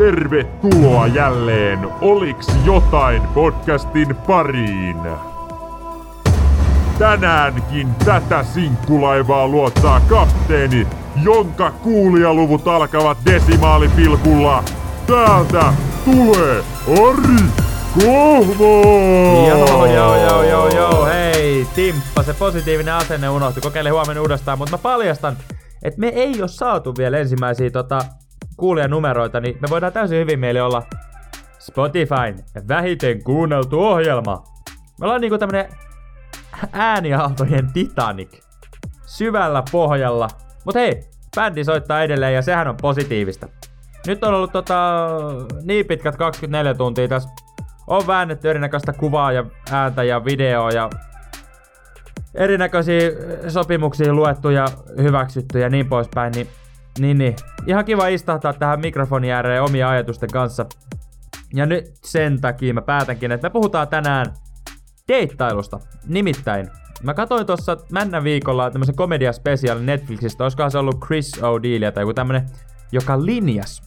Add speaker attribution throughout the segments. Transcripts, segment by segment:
Speaker 1: tervetuloa jälleen Oliks jotain podcastin pariin. Tänäänkin tätä sinkkulaivaa luottaa kapteeni, jonka kuulijaluvut alkavat desimaalipilkulla. Täältä tulee Ari Kohmo!
Speaker 2: Joo, joo, joo, joo, joo, hei, Timppa, se positiivinen asenne unohtui, kokeile huomenna uudestaan, mutta mä paljastan, että me ei ole saatu vielä ensimmäisiä tota, kuulijanumeroita, niin me voidaan täysin hyvin meille olla Spotifyn vähiten kuunneltu ohjelma. Me ollaan niinku tämmönen ääniaaltojen Titanic. Syvällä pohjalla. Mut hei, bändi soittaa edelleen ja sehän on positiivista. Nyt on ollut tota, niin pitkät 24 tuntia tässä. On väännetty erinäköistä kuvaa ja ääntä ja videoa ja erinäköisiä sopimuksia luettu ja hyväksytty ja niin poispäin, niin, niin, niin. ihan kiva istahtaa tähän mikrofonin ääreen omia ajatusten kanssa. Ja nyt sen takia mä päätänkin, että me puhutaan tänään deittailusta. Nimittäin, mä katsoin tuossa männä viikolla tämmöisen komedia special Netflixistä, olisikohan se ollut Chris O'Dealia tai joku tämmönen, joka linjas,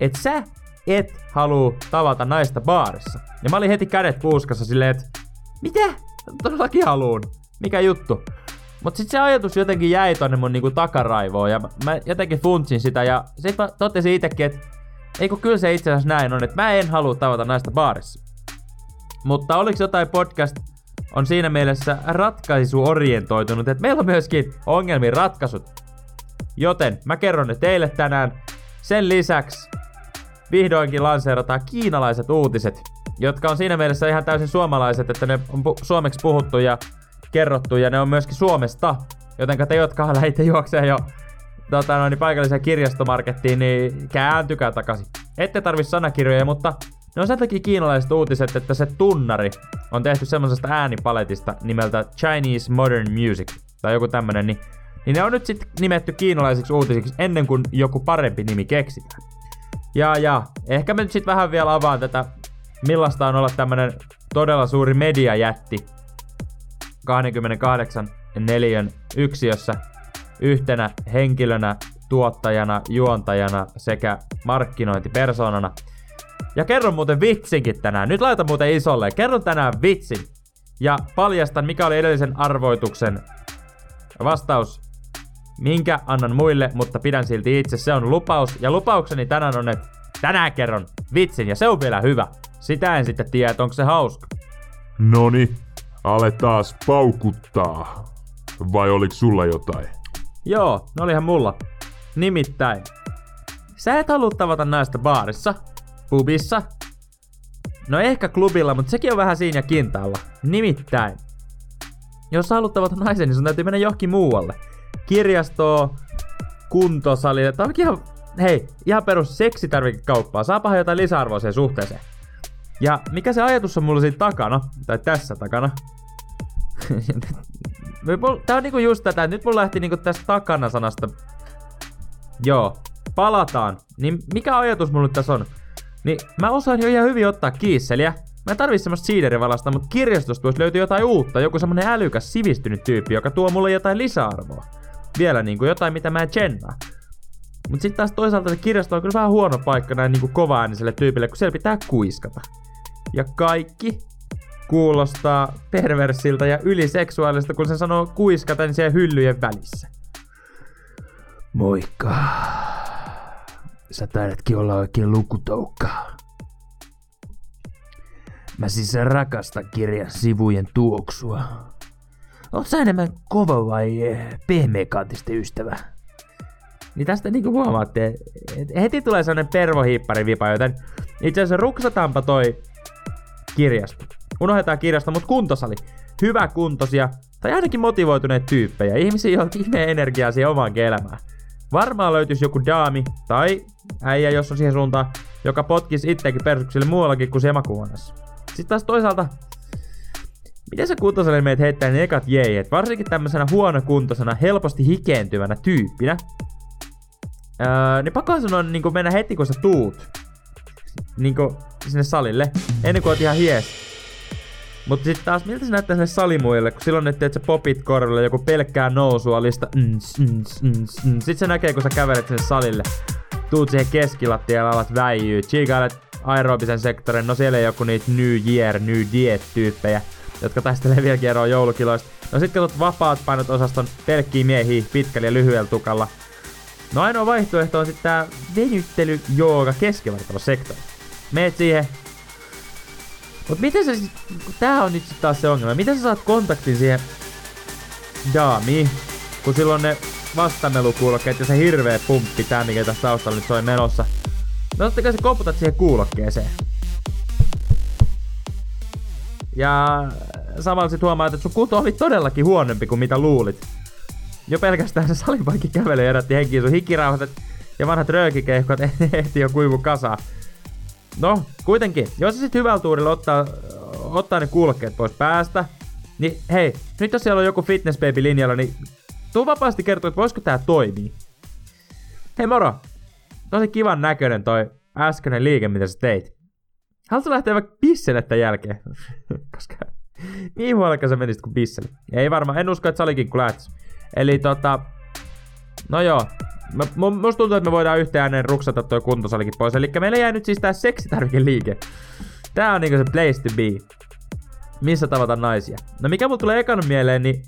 Speaker 2: että sä et halua tavata naista baarissa. Ja mä olin heti kädet puuskassa silleen, että mitä? Todellakin haluun. Mikä juttu? Mut sit se ajatus jotenkin jäi tonne mun niinku takaraivoon ja mä jotenkin funtsin sitä ja sit mä totesin itekin, että eikö kyllä se itse asiassa näin on, että mä en halua tavata naista baarissa. Mutta oliko jotain podcast on siinä mielessä ratkaisuorientoitunut, että meillä on myöskin ongelmien ratkaisut. Joten mä kerron ne teille tänään. Sen lisäksi vihdoinkin lanseerataan kiinalaiset uutiset, jotka on siinä mielessä ihan täysin suomalaiset, että ne on pu- suomeksi puhuttu ja kerrottu ja ne on myöskin Suomesta. Jotenka te, jotka lähditte juokseen jo tota, noin, niin paikalliseen kirjastomarkettiin, niin kääntykää takaisin. Ette tarvi sanakirjoja, mutta ne on sen takia kiinalaiset uutiset, että se tunnari on tehty semmoisesta äänipaletista nimeltä Chinese Modern Music, tai joku tämmönen, niin, niin ne on nyt sitten nimetty kiinalaisiksi uutisiksi ennen kuin joku parempi nimi keksitään. Ja ja, ehkä mä nyt sit vähän vielä avaan tätä, millaista on olla tämmönen todella suuri mediajätti 28 neliön yksiössä yhtenä henkilönä, tuottajana, juontajana sekä markkinointipersonana. Ja kerron muuten vitsinkin tänään. Nyt laita muuten isolle. Kerron tänään vitsin. Ja paljastan, mikä oli edellisen arvoituksen vastaus. Minkä annan muille, mutta pidän silti itse. Se on lupaus. Ja lupaukseni tänään on, että tänään kerron vitsin. Ja se on vielä hyvä. Sitä en sitten tiedä, että onko se hauska.
Speaker 1: Noni, aletaan paukuttaa. Vai oliks sulla jotain?
Speaker 2: Joo, no olihan mulla. Nimittäin. Sä et halua tavata naista baarissa, pubissa. No ehkä klubilla, mutta sekin on vähän siinä kintaalla. Nimittäin. Jos sä haluat tavata naisen, niin sun täytyy mennä johonkin muualle. Kirjastoon, kuntosalille, tai ihan, hei, ihan perus seksitarvikekauppaa. Saapahan jotain lisäarvoa siihen suhteeseen. Ja mikä se ajatus on mulla siinä takana, tai tässä takana, Tää on niinku just tätä, nyt mulla lähti niinku tästä takana sanasta. Joo, palataan. Niin mikä ajatus mulla nyt tässä on? Niin mä osaan jo ihan hyvin ottaa kiisseliä. Mä en tarvii semmoista siiderivalasta, mutta kirjastosta voisi löytyä jotain uutta, joku semmonen älykäs, sivistynyt tyyppi, joka tuo mulle jotain lisäarvoa. Vielä niinku jotain, mitä mä en tsennaa. Mut sitten taas toisaalta se kirjasto on kyllä vähän huono paikka näin niinku kovaääniselle tyypille, kun siellä pitää kuiskata. Ja kaikki kuulostaa perversiltä ja yliseksuaalista, kun se sanoo kuiskaten siellä hyllyjen välissä. Moikka. Sä taidatkin olla oikein lukutoukka. Mä siis rakastan kirjan sivujen tuoksua. Oot sä enemmän kova vai eh, pehmeäkantisten ystävä? Niin tästä niinku huomaatte, että heti tulee sellainen pervohiippari vipa, joten itse asiassa ruksataanpa toi kirjasto. Unohdetaan kirjasto, mutta kuntosali. Hyvä kuntosia, tai ainakin motivoituneet tyyppejä. Ihmisiä, joilla on ihmeen energiaa siihen omaan elämään. Varmaan löytyisi joku daami, tai äijä, jos on siihen suuntaan, joka potkisi itsekin persuksille muuallakin kuin siellä makuuhuoneessa. Sitten taas toisaalta, miten se kuntosali meitä heittää ne ekat jeet, varsinkin tämmöisenä huonokuntoisena, helposti hikeentyvänä tyyppinä, öö, niin pakko sun on niin mennä heti kun sä tuut niin sinne salille, ennen kuin oot ihan hies. Mutta sitten taas, miltä se näyttää sinne salimuille, kun silloin että sä popit korville joku pelkkää nousua lista. Sitten se näkee, kun sä kävelet sinne salille. tuut siihen keskilattialle alat väijyy, chigailet aerobisen sektorin, no siellä ei joku niitä New Year, New Diet tyyppejä, jotka taistelee vielä eroa joulukiloista. No sit katsot vapaat painot osaston pelkkiä miehiä pitkällä ja lyhyellä tukalla. No ainoa vaihtoehto on sitten tää venyttely jooga keskivartalosektori. Meet siihen. Mut miten sit, tää on nyt taas se ongelma, miten sä saat kontaktin siihen daamiin, kun silloin ne vastamelukuulokkeet ja se hirveä pumppi, tää mikä tässä taustalla nyt soi menossa. No totta kai sä koputat siihen kuulokkeeseen. Ja samalla sit huomaat, että sun kuto oli todellakin huonompi kuin mitä luulit. Jo pelkästään se salipaikki kävelee ja herätti henkiin sun hikirauhat ja vanhat röökikeihkot ehti jo kuivu kasaan. No, kuitenkin, jos sä sit hyvällä tuurilla ottaa, ottaa ne kuulokkeet pois päästä, niin hei, nyt jos siellä on joku fitness baby linjalla, niin tuu vapaasti kertoa, että voisiko tää toimii. Hei moro! Tosi kivan näköinen toi äskeinen liike, mitä sä teit. Haluatko lähteä vaikka pisselle jälkeen? Koska niin huolella sä menisit kuin pisselle. Ei varmaan, en usko, että sä olikin kun lähtis. Eli tota... No joo, Mä, musta tuntuu, että me voidaan yhtä ääneen ruksata toi kuntosalikin pois. Eli meillä jää nyt siis tää seksitarvikeliike. Tää on niinku se place to be. Missä tavata naisia. No mikä mulla tulee ekana mieleen, niin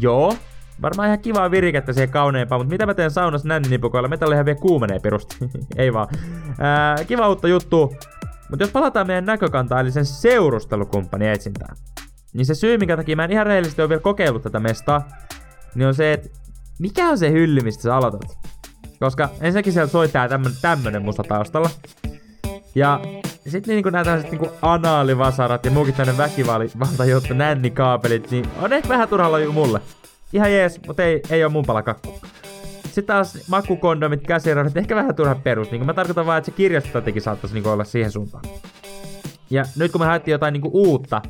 Speaker 2: joo, varmaan ihan kivaa virikettä siihen kauneempaan, mutta mitä mä teen saunassa nänninipukoilla? Metallihan vielä kuumenee pirusti. Ei vaan. Ää, kiva uutta juttu. Mutta jos palataan meidän näkökantaan, eli sen seurustelukumppani etsintään, niin se syy, minkä takia mä en ihan rehellisesti ole vielä kokeillut tätä mestaa, niin on se, että mikä on se hylly, mistä sä aloitat? Koska ensinnäkin siellä soi tää tämmönen, tämmönen musta taustalla. Ja sitten niinku nää tämmöset niinku anaalivasarat ja muukin tämmönen väkivalta juttu, nännikaapelit, niin on ehkä vähän turhalla ju mulle. Ihan jees, mutta ei, ei oo mun pala kakku. Sitten taas makukondomit, käsiraudat, ehkä vähän turha perus. Niin mä tarkoitan vaan, että se kirjastotekin saattaisi niinku olla siihen suuntaan. Ja nyt kun me haettiin jotain niinku uutta,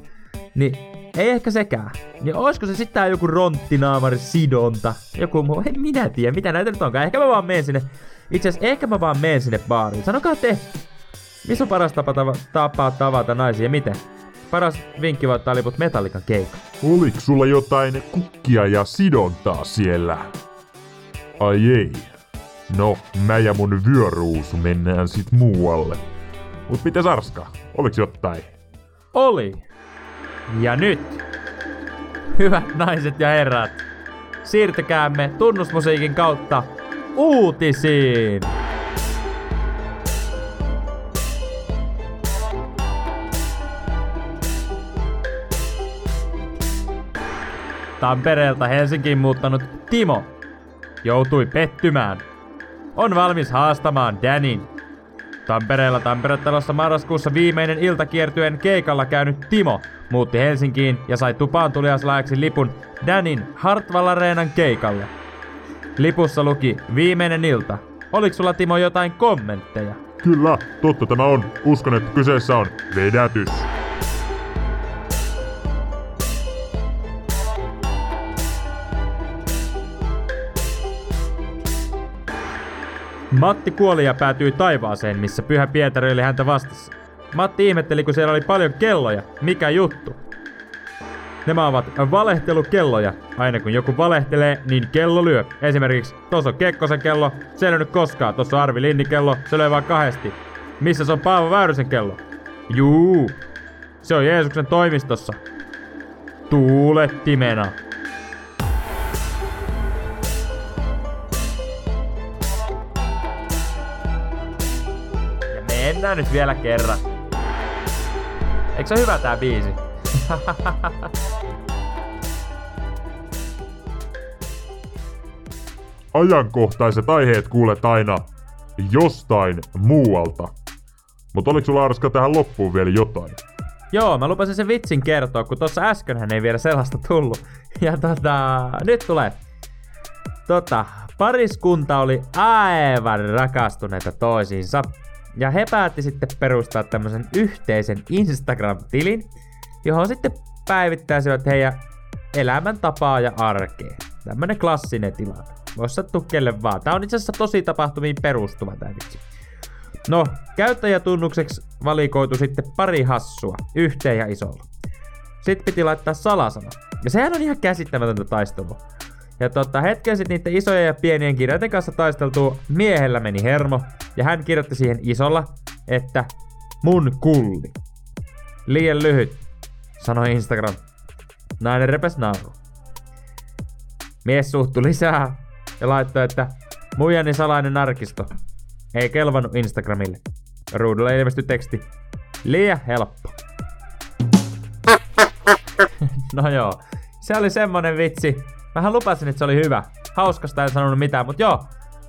Speaker 2: niin ei ehkä sekään. Ja olisiko se sitten joku ronttinaamari sidonta? Joku muu, en minä tiedä, mitä näitä nyt onkaan. Ehkä mä vaan menen sinne. Itse asiassa ehkä mä vaan menen sinne baariin. Sanokaa te, missä on paras tapa, tava, tapa tavata naisia ja miten? Paras vinkki voi ottaa liput Metallikan keikka.
Speaker 1: Oliko sulla jotain kukkia ja sidontaa siellä? Ai ei. No, mä ja mun vyöruusu mennään sit muualle. Mut mitä Sarska? Oliks jotain?
Speaker 2: Oli. Ja nyt, hyvät naiset ja herrat, siirtykäämme tunnusmusiikin kautta uutisiin. Tampereelta Helsinkiin muuttanut Timo joutui pettymään. On valmis haastamaan Danin. Tampereella Tamperetalossa marraskuussa viimeinen iltakiertyen keikalla käynyt Timo muutti Helsinkiin ja sai tupaan tuliaslaajaksi lipun Danin Hartwall Areenan keikalle. Lipussa luki viimeinen ilta. Oliko sulla Timo jotain kommentteja?
Speaker 1: Kyllä, totta tämä on. Uskon, että kyseessä on vedätys.
Speaker 2: Matti kuoli ja päätyi taivaaseen, missä Pyhä Pietari oli häntä vastassa. Matti ihmetteli, kun siellä oli paljon kelloja. Mikä juttu? Nämä ovat valehtelukelloja. Aina kun joku valehtelee, niin kello lyö. Esimerkiksi tuossa on Kekkosen kello, se ei nyt koskaan. Tuossa on Arvi Linnin kello, se löi vaan kahdesti. Missä se on Paavo Väyrysen kello? Juu, se on Jeesuksen toimistossa. Tuulettimena. Ja mennään nyt vielä kerran. Eikö se hyvä tää biisi?
Speaker 1: Ajankohtaiset aiheet kuulet aina jostain muualta. Mutta oliko sulla Arska tähän loppuun vielä jotain?
Speaker 2: Joo, mä lupasin sen vitsin kertoa, kun tossa äskenhän ei vielä sellaista tullut. Ja tota, nyt tulee. Tota, pariskunta oli aivan rakastuneita toisiinsa. Ja he päätti sitten perustaa tämmöisen yhteisen Instagram-tilin, johon sitten päivittäisivät heidän elämäntapaa ja arkea. Tämmönen klassinen tilanne. Voisi sattua kelle vaan. Tää on itse asiassa tosi tapahtumiin perustuva tää vitsi. No, käyttäjätunnukseksi valikoitu sitten pari hassua, yhteen ja isolla. Sitten piti laittaa salasana. Ja sehän on ihan käsittämätöntä taistelua. Ja tota, hetken sitten niiden isojen ja pienien kirjaiden kanssa taisteltuu miehellä meni hermo. Ja hän kirjoitti siihen isolla, että mun kulli. Liian lyhyt, sanoi Instagram. Nainen repes nauru. Mies suhtui lisää ja laittoi, että muijani salainen arkisto. Ei kelvannut Instagramille. Ruudulle ilmestyi teksti. Liian helppo. no joo, se oli semmonen vitsi. Vähän lupasin, että se oli hyvä. Hauskasta en sanonut mitään, mutta joo.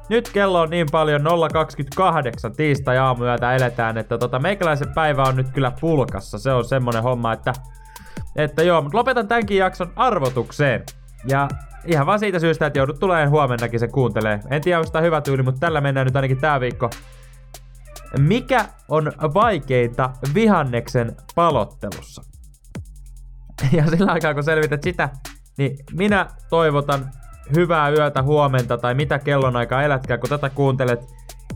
Speaker 2: Nyt kello on niin paljon 0.28 tiistai aamuyötä eletään, että tota, meikäläisen päivä on nyt kyllä pulkassa. Se on semmonen homma, että, että joo, mutta lopetan tämänkin jakson arvotukseen. Ja ihan vaan siitä syystä, että joudut tulee huomennakin se kuuntelee. En tiedä, onko tämä hyvä tyyli, mutta tällä mennään nyt ainakin tää viikko. Mikä on vaikeinta vihanneksen palottelussa? Ja sillä aikaa kun selvität sitä, niin minä toivotan hyvää yötä, huomenta tai mitä kellonaikaa elätkää, kun tätä kuuntelet.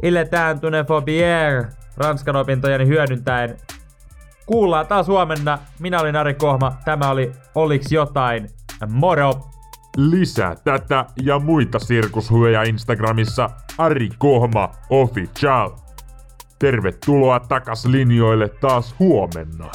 Speaker 2: Iletään tunne fobier Ranskan opintojani hyödyntäen. Kuullaan taas huomenna. Minä olin Ari Kohma. Tämä oli Oliks jotain. Moro!
Speaker 1: Lisää tätä ja muita sirkushuveja Instagramissa Ari Kohma Official. Tervetuloa takas linjoille taas huomenna.